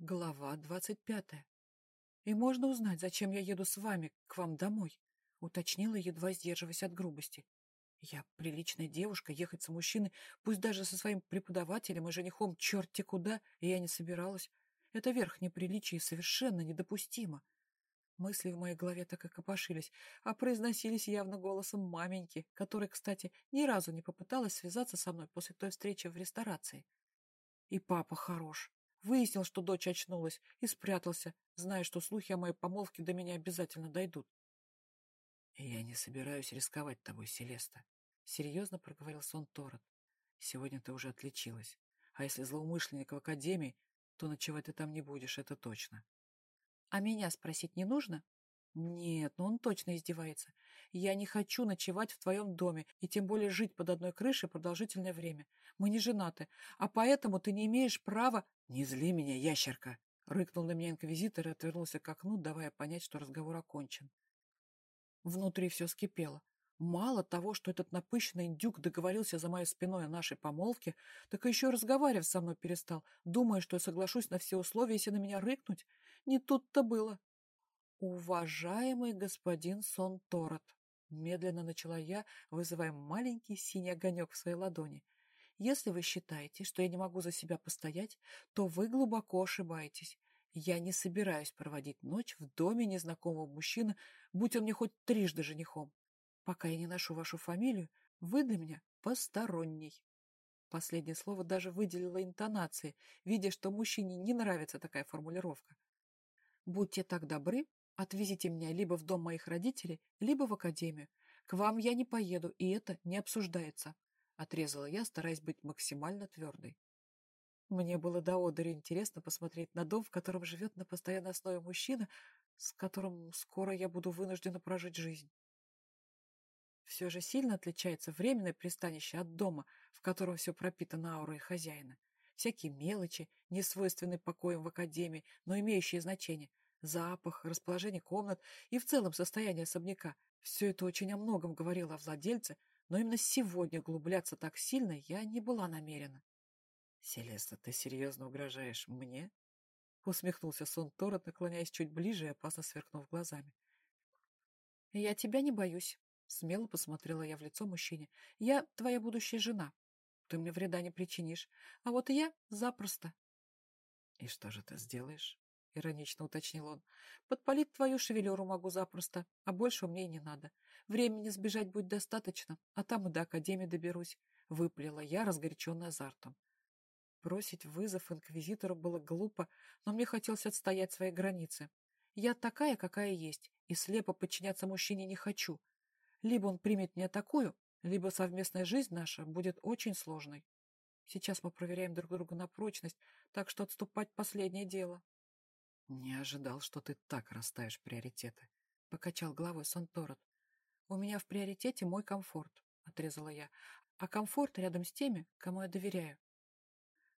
Глава двадцать пятая. «И можно узнать, зачем я еду с вами, к вам домой?» — уточнила, едва сдерживаясь от грубости. «Я приличная девушка, ехать с мужчиной, пусть даже со своим преподавателем и женихом черти куда, я не собиралась. Это верх неприличия и совершенно недопустимо». Мысли в моей голове так и копошились, а произносились явно голосом маменьки, которая, кстати, ни разу не попыталась связаться со мной после той встречи в ресторации. И папа хорош. Выяснил, что дочь очнулась, и спрятался, зная, что слухи о моей помолвке до меня обязательно дойдут. «Я не собираюсь рисковать тобой, Селеста», — серьезно проговорил сон Торет. «Сегодня ты уже отличилась. А если злоумышленник в академии, то ночевать ты там не будешь, это точно». «А меня спросить не нужно?» «Нет, ну он точно издевается. Я не хочу ночевать в твоем доме, и тем более жить под одной крышей продолжительное время. Мы не женаты, а поэтому ты не имеешь права...» «Не зли меня, ящерка!» — рыкнул на меня инквизитор и отвернулся к окну, давая понять, что разговор окончен. Внутри все скипело. Мало того, что этот напыщенный индюк договорился за моей спиной о нашей помолвке, так и еще разговаривать со мной перестал, думая, что я соглашусь на все условия, если на меня рыкнуть. Не тут-то было. «Уважаемый господин Сон Торот», — медленно начала я, вызывая маленький синий огонек в своей ладони, «если вы считаете, что я не могу за себя постоять, то вы глубоко ошибаетесь. Я не собираюсь проводить ночь в доме незнакомого мужчины, будь он мне хоть трижды женихом. Пока я не ношу вашу фамилию, вы для меня посторонний». Последнее слово даже выделило интонации, видя, что мужчине не нравится такая формулировка. «Будьте так добры Отвезите меня либо в дом моих родителей, либо в академию. К вам я не поеду, и это не обсуждается», — отрезала я, стараясь быть максимально твердой. Мне было до одери интересно посмотреть на дом, в котором живет на постоянной основе мужчина, с которым скоро я буду вынуждена прожить жизнь. Все же сильно отличается временное пристанище от дома, в котором все пропитано аурой хозяина. Всякие мелочи, не свойственные покоям в академии, но имеющие значение, Запах, расположение комнат и в целом состояние особняка – все это очень о многом говорило о владельце, но именно сегодня углубляться так сильно я не была намерена. — Селеста, ты серьезно угрожаешь мне? — усмехнулся сон Торот, наклоняясь чуть ближе и опасно сверкнув глазами. — Я тебя не боюсь, — смело посмотрела я в лицо мужчине. — Я твоя будущая жена. Ты мне вреда не причинишь, а вот я запросто. — И что же ты сделаешь? — иронично уточнил он. «Подпалить твою шевелюру могу запросто, а большего мне и не надо. Времени сбежать будет достаточно, а там и до Академии доберусь», — выплела я, разгоряченная азартом. Бросить вызов инквизитору было глупо, но мне хотелось отстоять свои границы. Я такая, какая есть, и слепо подчиняться мужчине не хочу. Либо он примет меня такую, либо совместная жизнь наша будет очень сложной. Сейчас мы проверяем друг друга на прочность, так что отступать — последнее дело. «Не ожидал, что ты так расставишь приоритеты», — покачал головой Санторот. «У меня в приоритете мой комфорт», — отрезала я, «а комфорт рядом с теми, кому я доверяю.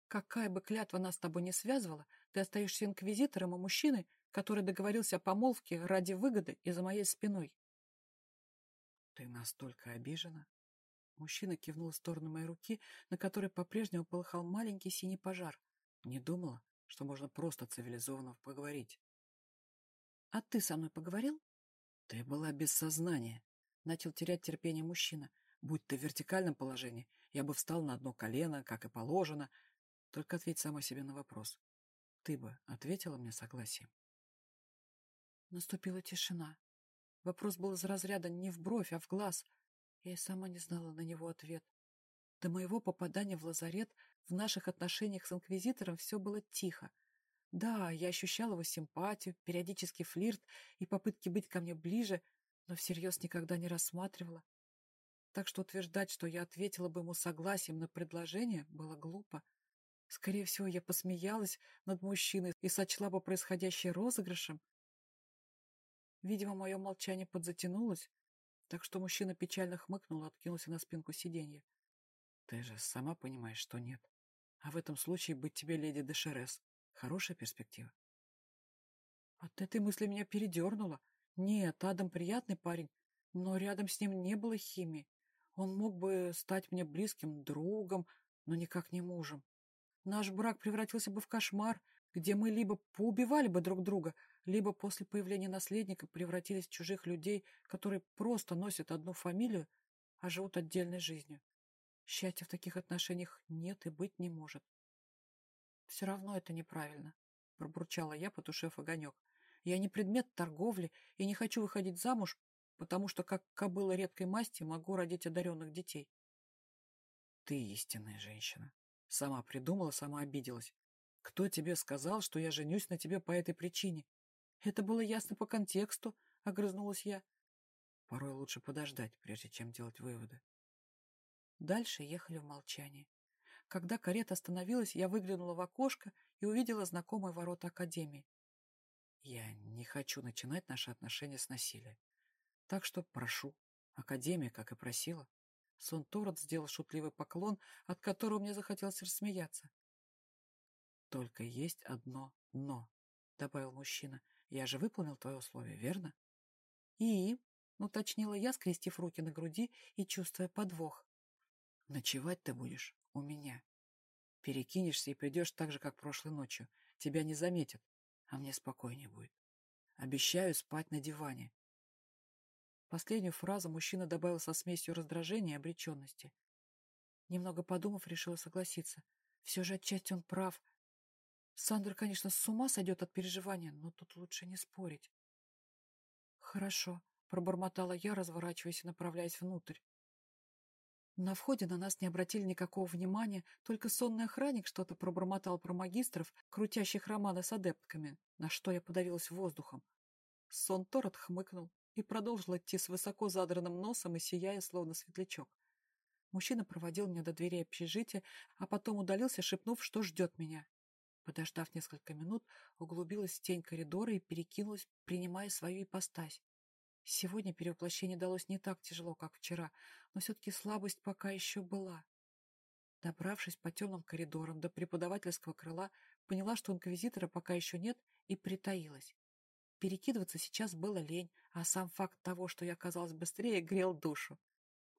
Какая бы клятва нас с тобой не связывала, ты остаешься инквизитором и мужчиной, который договорился о помолвке ради выгоды и за моей спиной». «Ты настолько обижена?» Мужчина кивнул в сторону моей руки, на которой по-прежнему полыхал маленький синий пожар. Не думала, что можно просто цивилизованно поговорить. — А ты со мной поговорил? — Ты была без сознания. Начал терять терпение мужчина. Будь ты в вертикальном положении, я бы встал на одно колено, как и положено. Только ответь сама себе на вопрос. Ты бы ответила мне согласием? Наступила тишина. Вопрос был из разряда не в бровь, а в глаз. Я и сама не знала на него ответ. До моего попадания в лазарет в наших отношениях с инквизитором все было тихо. Да, я ощущала его симпатию, периодический флирт и попытки быть ко мне ближе, но всерьез никогда не рассматривала. Так что утверждать, что я ответила бы ему согласием на предложение, было глупо. Скорее всего, я посмеялась над мужчиной и сочла бы происходящее розыгрышем. Видимо, мое молчание подзатянулось, так что мужчина печально хмыкнул и откинулся на спинку сиденья. Ты же сама понимаешь, что нет. А в этом случае быть тебе леди Дешерес — хорошая перспектива. От этой мысли меня передернуло. Нет, Адам приятный парень, но рядом с ним не было химии. Он мог бы стать мне близким другом, но никак не мужем. Наш брак превратился бы в кошмар, где мы либо поубивали бы друг друга, либо после появления наследника превратились в чужих людей, которые просто носят одну фамилию, а живут отдельной жизнью. Счастья в таких отношениях нет и быть не может. Все равно это неправильно, пробурчала я, потушив огонек. Я не предмет торговли и не хочу выходить замуж, потому что, как кобыла редкой масти, могу родить одаренных детей. Ты истинная женщина. Сама придумала, сама обиделась. Кто тебе сказал, что я женюсь на тебе по этой причине? Это было ясно по контексту, огрызнулась я. Порой лучше подождать, прежде чем делать выводы. Дальше ехали в молчании. Когда карета остановилась, я выглянула в окошко и увидела знакомые ворота Академии. Я не хочу начинать наши отношения с насилия. Так что прошу. Академия, как и просила. Сон Торот сделал шутливый поклон, от которого мне захотелось рассмеяться. «Только есть одно «но», — добавил мужчина. «Я же выполнил твое условие, верно?» «И?» — уточнила я, скрестив руки на груди и чувствуя подвох. Ночевать ты будешь у меня. Перекинешься и придешь так же, как прошлой ночью. Тебя не заметят, а мне спокойнее будет. Обещаю спать на диване. Последнюю фразу мужчина добавил со смесью раздражения и обреченности. Немного подумав, решила согласиться. Все же отчасти он прав. Сандра, конечно, с ума сойдет от переживания, но тут лучше не спорить. «Хорошо», — пробормотала я, разворачиваясь и направляясь внутрь. На входе на нас не обратили никакого внимания, только сонный охранник что-то пробормотал про магистров, крутящих романы с адептками, на что я подавилась воздухом. Сон Торот хмыкнул и продолжил идти с высоко задранным носом и сияя, словно светлячок. Мужчина проводил меня до двери общежития, а потом удалился, шепнув, что ждет меня. Подождав несколько минут, углубилась в тень коридора и перекинулась, принимая свою ипостась. Сегодня перевоплощение далось не так тяжело, как вчера, но все-таки слабость пока еще была. Добравшись по темным коридорам до преподавательского крыла, поняла, что инквизитора пока еще нет, и притаилась. Перекидываться сейчас было лень, а сам факт того, что я оказалась быстрее, грел душу.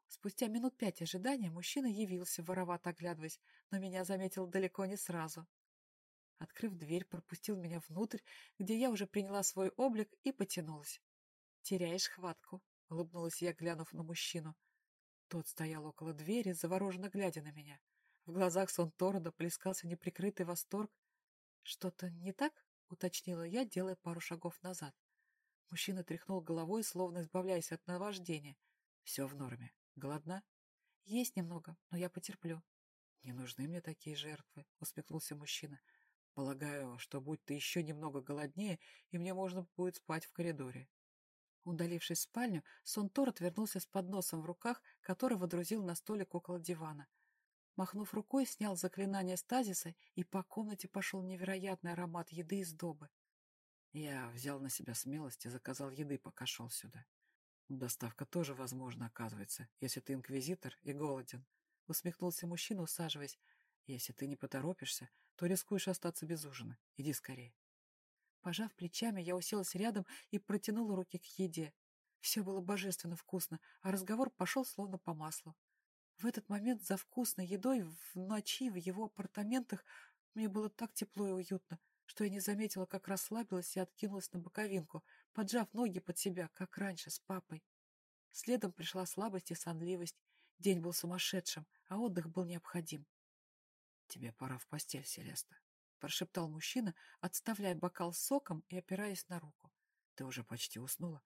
Спустя минут пять ожидания мужчина явился, воровато оглядываясь, но меня заметил далеко не сразу. Открыв дверь, пропустил меня внутрь, где я уже приняла свой облик и потянулась. «Теряешь хватку», — улыбнулась я, глянув на мужчину. Тот стоял около двери, завороженно глядя на меня. В глазах сон Торда плескался неприкрытый восторг. «Что-то не так?» — уточнила я, делая пару шагов назад. Мужчина тряхнул головой, словно избавляясь от наваждения. «Все в норме. Голодна?» «Есть немного, но я потерплю». «Не нужны мне такие жертвы», — усмехнулся мужчина. «Полагаю, что будь ты еще немного голоднее, и мне можно будет спать в коридоре. Удалившись в спальню, Сонтор отвернулся с подносом в руках, который водрузил на столик около дивана. Махнув рукой, снял заклинание стазиса, и по комнате пошел невероятный аромат еды и сдобы. Я взял на себя смелость и заказал еды, пока шел сюда. Доставка тоже возможна, оказывается, если ты инквизитор и голоден. Усмехнулся мужчина, усаживаясь. Если ты не поторопишься, то рискуешь остаться без ужина. Иди скорее. Пожав плечами, я уселась рядом и протянула руки к еде. Все было божественно вкусно, а разговор пошел словно по маслу. В этот момент за вкусной едой в ночи в его апартаментах мне было так тепло и уютно, что я не заметила, как расслабилась и откинулась на боковинку, поджав ноги под себя, как раньше, с папой. Следом пришла слабость и сонливость. День был сумасшедшим, а отдых был необходим. «Тебе пора в постель, Селеста», прошептал мужчина, отставляя бокал с соком и опираясь на руку. «Ты уже почти уснула?»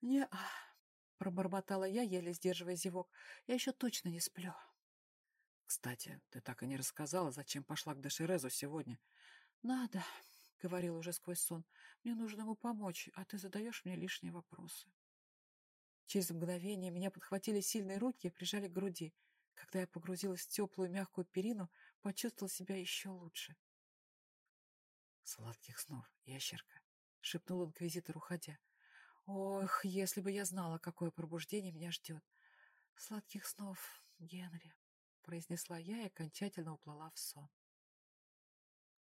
«Не...» — пробормотала я, еле сдерживая зевок. «Я еще точно не сплю». «Кстати, ты так и не рассказала, зачем пошла к Дешерезу сегодня?» «Надо», — говорил уже сквозь сон. «Мне нужно ему помочь, а ты задаешь мне лишние вопросы». Через мгновение меня подхватили сильные руки и прижали к груди. Когда я погрузилась в теплую мягкую перину, почувствовал себя еще лучше. «Сладких снов, ящерка!» — шепнул инквизитор, уходя. «Ох, если бы я знала, какое пробуждение меня ждет!» «Сладких снов, Генри!» — произнесла я и окончательно уплыла в сон.